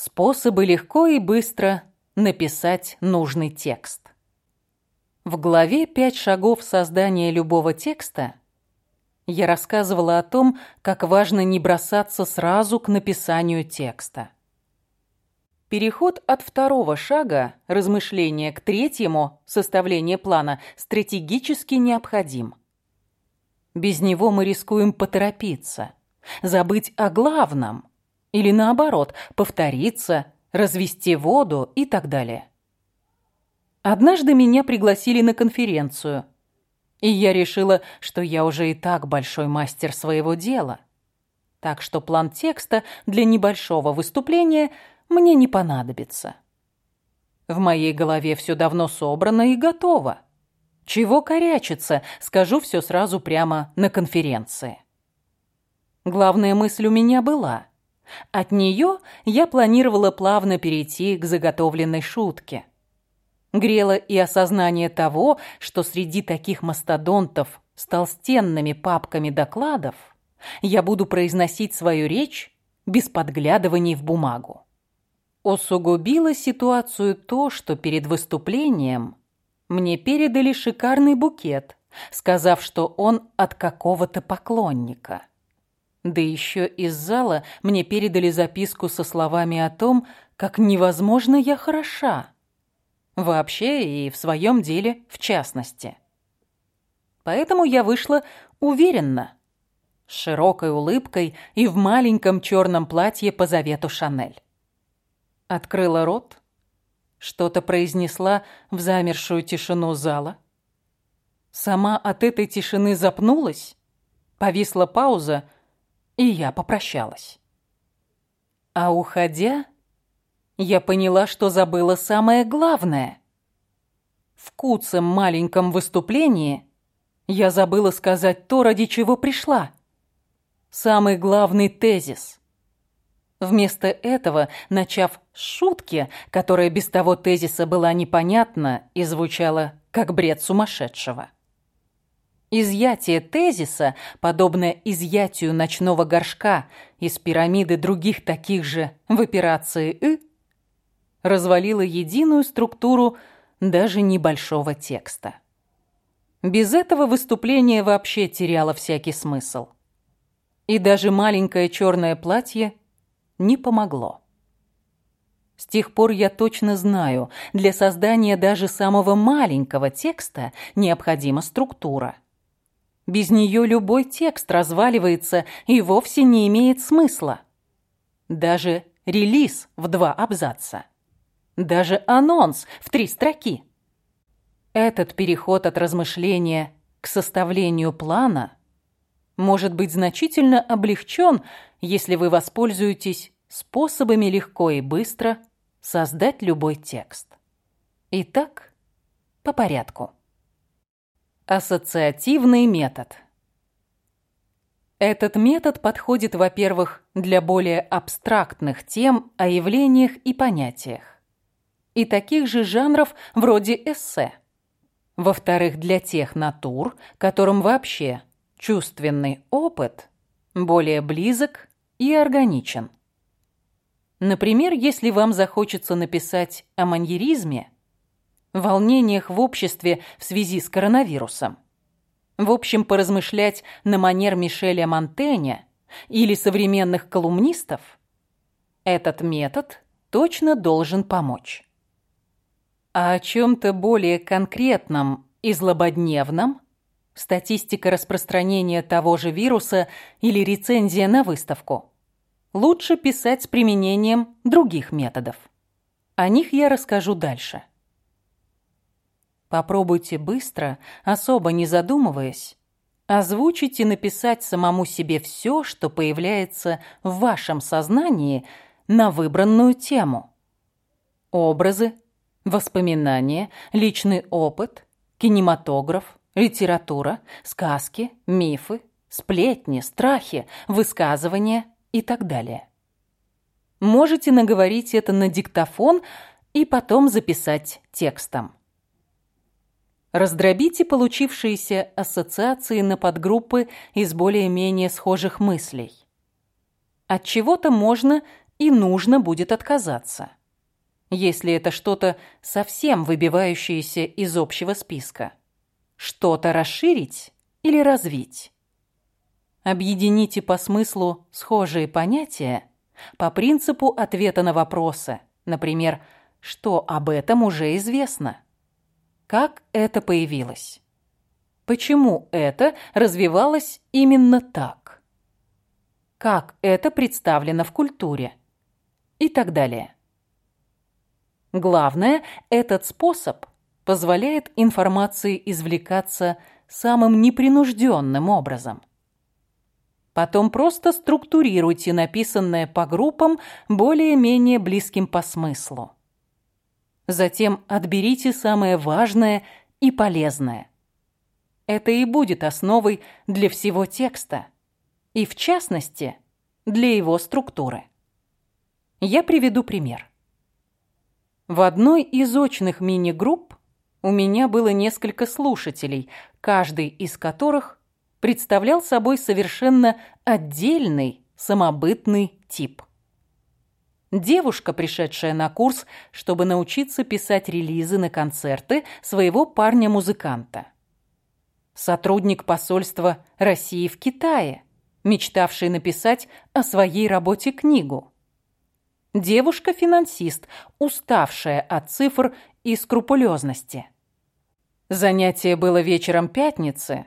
Способы легко и быстро написать нужный текст. В главе «Пять шагов создания любого текста» я рассказывала о том, как важно не бросаться сразу к написанию текста. Переход от второго шага, размышления, к третьему, составление плана, стратегически необходим. Без него мы рискуем поторопиться, забыть о главном или, наоборот, повториться, развести воду и так далее. Однажды меня пригласили на конференцию, и я решила, что я уже и так большой мастер своего дела. Так что план текста для небольшого выступления – мне не понадобится. В моей голове все давно собрано и готово. Чего корячиться, скажу все сразу прямо на конференции. Главная мысль у меня была. От нее я планировала плавно перейти к заготовленной шутке. Грело и осознание того, что среди таких мастодонтов с толстенными папками докладов я буду произносить свою речь без подглядываний в бумагу. Усугубило ситуацию то, что перед выступлением мне передали шикарный букет, сказав, что он от какого-то поклонника. Да еще из зала мне передали записку со словами о том, как невозможно я хороша. Вообще и в своем деле в частности. Поэтому я вышла уверенно, с широкой улыбкой и в маленьком черном платье по завету Шанель. Открыла рот, что-то произнесла в замершую тишину зала. Сама от этой тишины запнулась, повисла пауза, и я попрощалась. А уходя, я поняла, что забыла самое главное. В куцем маленьком выступлении я забыла сказать то, ради чего пришла. Самый главный тезис. Вместо этого, начав с шутки, которая без того тезиса была непонятна и звучала как бред сумасшедшего. Изъятие тезиса, подобное изъятию ночного горшка из пирамиды других таких же в операции «И», развалило единую структуру даже небольшого текста. Без этого выступление вообще теряло всякий смысл. И даже маленькое черное платье не помогло. С тех пор я точно знаю, для создания даже самого маленького текста необходима структура. Без нее любой текст разваливается и вовсе не имеет смысла. Даже релиз в два абзаца. Даже анонс в три строки. Этот переход от размышления к составлению плана может быть значительно облегчен, если вы воспользуетесь способами легко и быстро создать любой текст. Итак, по порядку. Ассоциативный метод. Этот метод подходит, во-первых, для более абстрактных тем о явлениях и понятиях, и таких же жанров вроде эссе. Во-вторых, для тех натур, которым вообще чувственный опыт более близок и органичен. Например, если вам захочется написать о маньеризме, волнениях в обществе в связи с коронавирусом, в общем, поразмышлять на манер Мишеля Монтэня или современных колумнистов, этот метод точно должен помочь. А о чем-то более конкретном и злободневном статистика распространения того же вируса или рецензия на выставку. Лучше писать с применением других методов. О них я расскажу дальше. Попробуйте быстро, особо не задумываясь, озвучить и написать самому себе все, что появляется в вашем сознании на выбранную тему. Образы, воспоминания, личный опыт, кинематограф, литература, сказки, мифы, сплетни, страхи, высказывания и так далее. Можете наговорить это на диктофон и потом записать текстом. Раздробите получившиеся ассоциации на подгруппы из более-менее схожих мыслей. От чего-то можно и нужно будет отказаться. Если это что-то совсем выбивающееся из общего списка. Что-то расширить или развить. Объедините по смыслу схожие понятия по принципу ответа на вопросы. Например, что об этом уже известно? Как это появилось? Почему это развивалось именно так? Как это представлено в культуре? И так далее. Главное, этот способ позволяет информации извлекаться самым непринужденным образом. Потом просто структурируйте написанное по группам более-менее близким по смыслу. Затем отберите самое важное и полезное – это и будет основой для всего текста, и в частности, для его структуры. Я приведу пример. В одной из очных мини-групп у меня было несколько слушателей, каждый из которых представлял собой совершенно отдельный самобытный тип. Девушка, пришедшая на курс, чтобы научиться писать релизы на концерты своего парня-музыканта – сотрудник посольства России в Китае, мечтавший написать о своей работе книгу. Девушка-финансист, уставшая от цифр и скрупулезности. Занятие было вечером пятницы.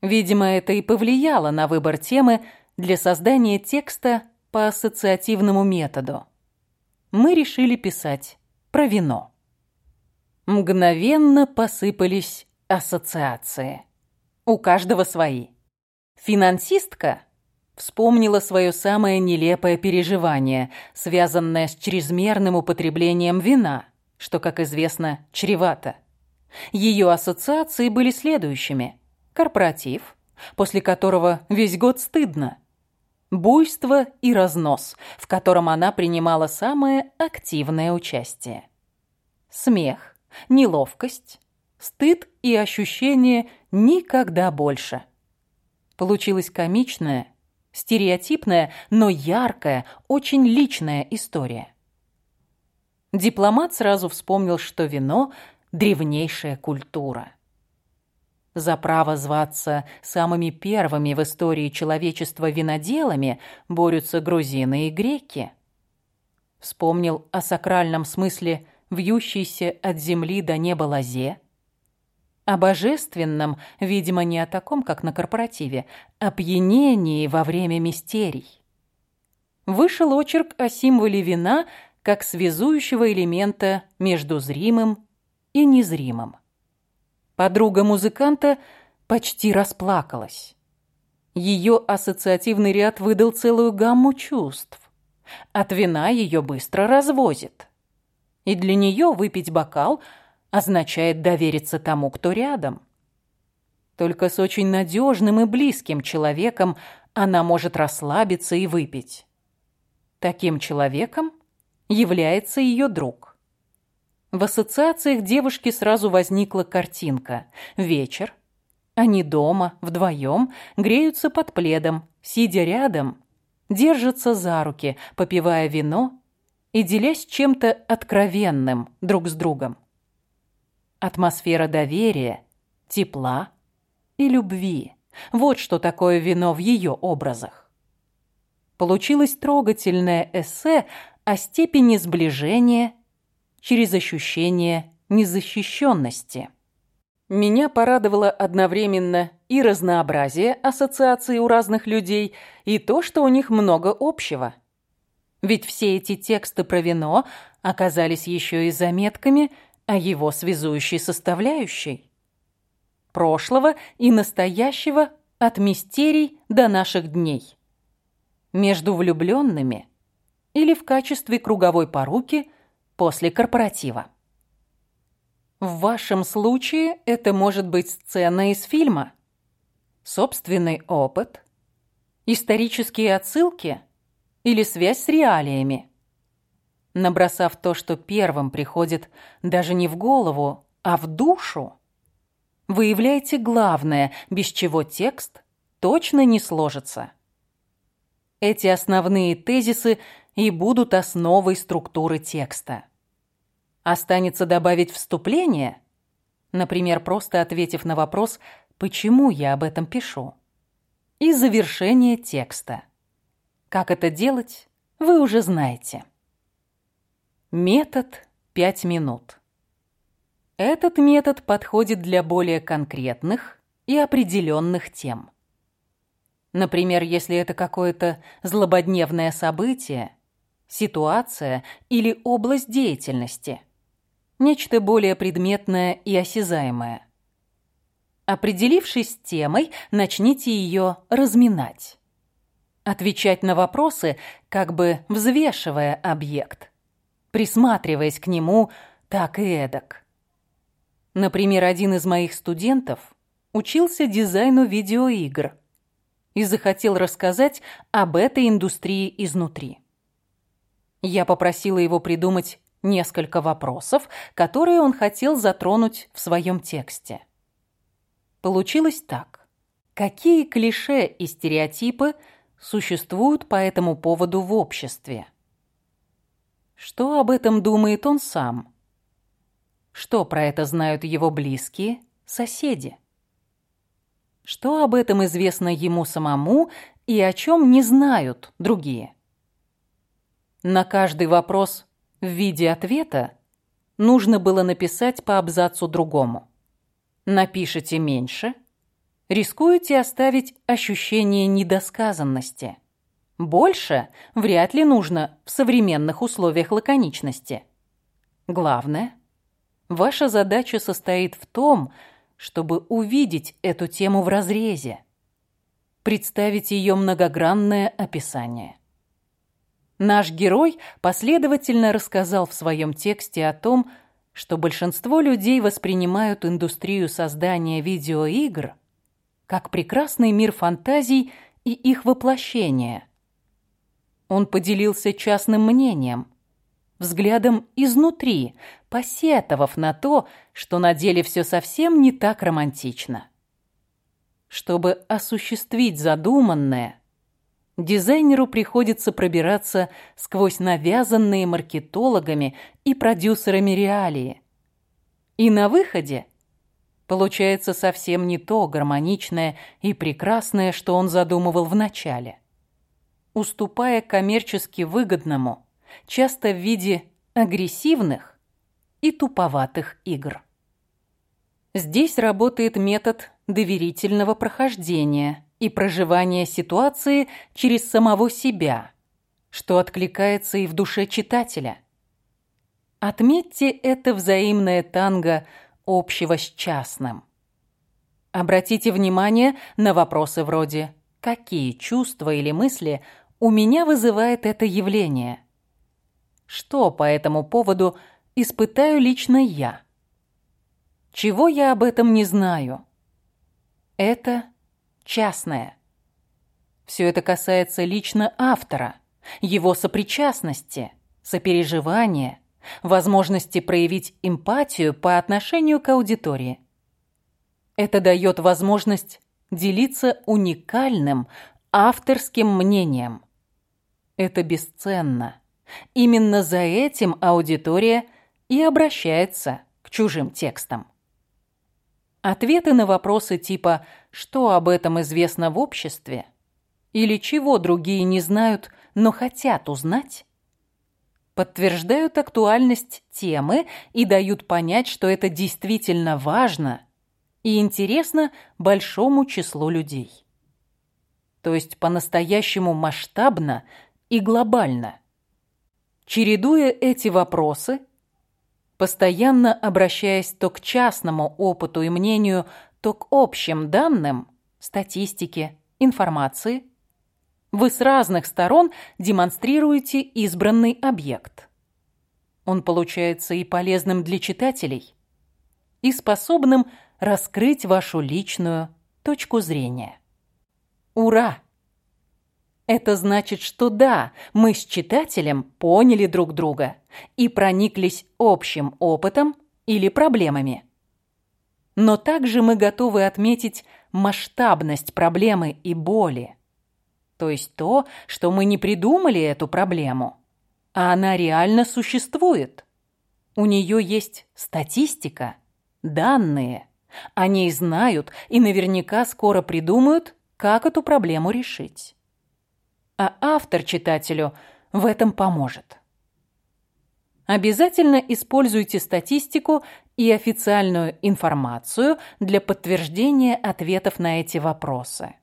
Видимо, это и повлияло на выбор темы для создания текста по ассоциативному методу. Мы решили писать про вино. Мгновенно посыпались ассоциации. У каждого свои. Финансистка вспомнила свое самое нелепое переживание, связанное с чрезмерным употреблением вина, что, как известно, чревато. Ее ассоциации были следующими. Корпоратив, после которого весь год стыдно. Буйство и разнос, в котором она принимала самое активное участие. Смех, неловкость, стыд и ощущение никогда больше. Получилась комичная, стереотипная, но яркая, очень личная история. Дипломат сразу вспомнил, что вино – древнейшая культура. За право зваться самыми первыми в истории человечества виноделами борются грузины и греки. Вспомнил о сакральном смысле вьющейся от земли до неба лозе – о божественном, видимо, не о таком, как на корпоративе, опьянении во время мистерий. Вышел очерк о символе вина как связующего элемента между зримым и незримым. Подруга музыканта почти расплакалась. Ее ассоциативный ряд выдал целую гамму чувств. От вина ее быстро развозит. И для нее выпить бокал – означает довериться тому, кто рядом. Только с очень надежным и близким человеком она может расслабиться и выпить. Таким человеком является ее друг. В ассоциациях девушки сразу возникла картинка. Вечер. Они дома, вдвоем, греются под пледом, сидя рядом, держатся за руки, попивая вино и делясь чем-то откровенным друг с другом атмосфера доверия, тепла и любви. Вот что такое вино в ее образах. Получилось трогательное эссе о степени сближения через ощущение незащищенности. Меня порадовало одновременно и разнообразие ассоциаций у разных людей, и то, что у них много общего. Ведь все эти тексты про вино оказались еще и заметками – а его связующей составляющей. Прошлого и настоящего от мистерий до наших дней. Между влюбленными или в качестве круговой поруки после корпоратива. В вашем случае это может быть сцена из фильма, собственный опыт, исторические отсылки или связь с реалиями набросав то, что первым приходит даже не в голову, а в душу, выявляете главное, без чего текст точно не сложится. Эти основные тезисы и будут основой структуры текста. Останется добавить вступление, например, просто ответив на вопрос «почему я об этом пишу?» и завершение текста. Как это делать, вы уже знаете. Метод 5 минут. Этот метод подходит для более конкретных и определенных тем. Например, если это какое-то злободневное событие, ситуация или область деятельности. Нечто более предметное и осязаемое. Определившись с темой, начните ее разминать. Отвечать на вопросы, как бы взвешивая объект, присматриваясь к нему так и эдак. Например, один из моих студентов учился дизайну видеоигр и захотел рассказать об этой индустрии изнутри. Я попросила его придумать несколько вопросов, которые он хотел затронуть в своем тексте. Получилось так. Какие клише и стереотипы существуют по этому поводу в обществе? Что об этом думает он сам? Что про это знают его близкие, соседи? Что об этом известно ему самому и о чем не знают другие? На каждый вопрос в виде ответа нужно было написать по абзацу другому. Напишите меньше, рискуете оставить ощущение недосказанности. Больше вряд ли нужно в современных условиях лаконичности. Главное, ваша задача состоит в том, чтобы увидеть эту тему в разрезе, представить ее многогранное описание. Наш герой последовательно рассказал в своем тексте о том, что большинство людей воспринимают индустрию создания видеоигр как прекрасный мир фантазий и их воплощение. Он поделился частным мнением, взглядом изнутри, посетовав на то, что на деле все совсем не так романтично. Чтобы осуществить задуманное, дизайнеру приходится пробираться сквозь навязанные маркетологами и продюсерами реалии. И на выходе получается совсем не то гармоничное и прекрасное, что он задумывал в начале. Уступая коммерчески выгодному, часто в виде агрессивных и туповатых игр. Здесь работает метод доверительного прохождения и проживания ситуации через самого себя, что откликается и в душе читателя. Отметьте это взаимное танго общего с частным. Обратите внимание на вопросы вроде «Какие чувства или мысли у меня вызывает это явление?» Что по этому поводу испытаю лично я? Чего я об этом не знаю? Это частное. Все это касается лично автора, его сопричастности, сопереживания, возможности проявить эмпатию по отношению к аудитории. Это дает возможность делиться уникальным авторским мнением. Это бесценно. Именно за этим аудитория и обращается к чужим текстам. Ответы на вопросы типа «что об этом известно в обществе?» или «чего другие не знают, но хотят узнать?» подтверждают актуальность темы и дают понять, что это действительно важно и интересно большому числу людей. То есть по-настоящему масштабно и глобально – Чередуя эти вопросы, постоянно обращаясь то к частному опыту и мнению, то к общим данным, статистике, информации, вы с разных сторон демонстрируете избранный объект. Он получается и полезным для читателей, и способным раскрыть вашу личную точку зрения. Ура! Это значит, что да, мы с читателем поняли друг друга и прониклись общим опытом или проблемами. Но также мы готовы отметить масштабность проблемы и боли. То есть то, что мы не придумали эту проблему, а она реально существует. У нее есть статистика, данные. Они знают и наверняка скоро придумают, как эту проблему решить. А автор читателю в этом поможет. Обязательно используйте статистику и официальную информацию для подтверждения ответов на эти вопросы.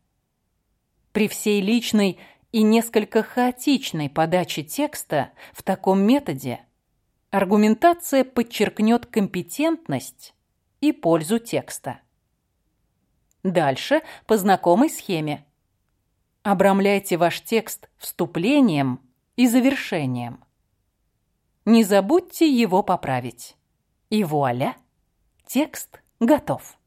При всей личной и несколько хаотичной подаче текста в таком методе – Аргументация подчеркнет компетентность и пользу текста. Дальше по знакомой схеме. Обрамляйте ваш текст вступлением и завершением. Не забудьте его поправить. И вуаля, текст готов.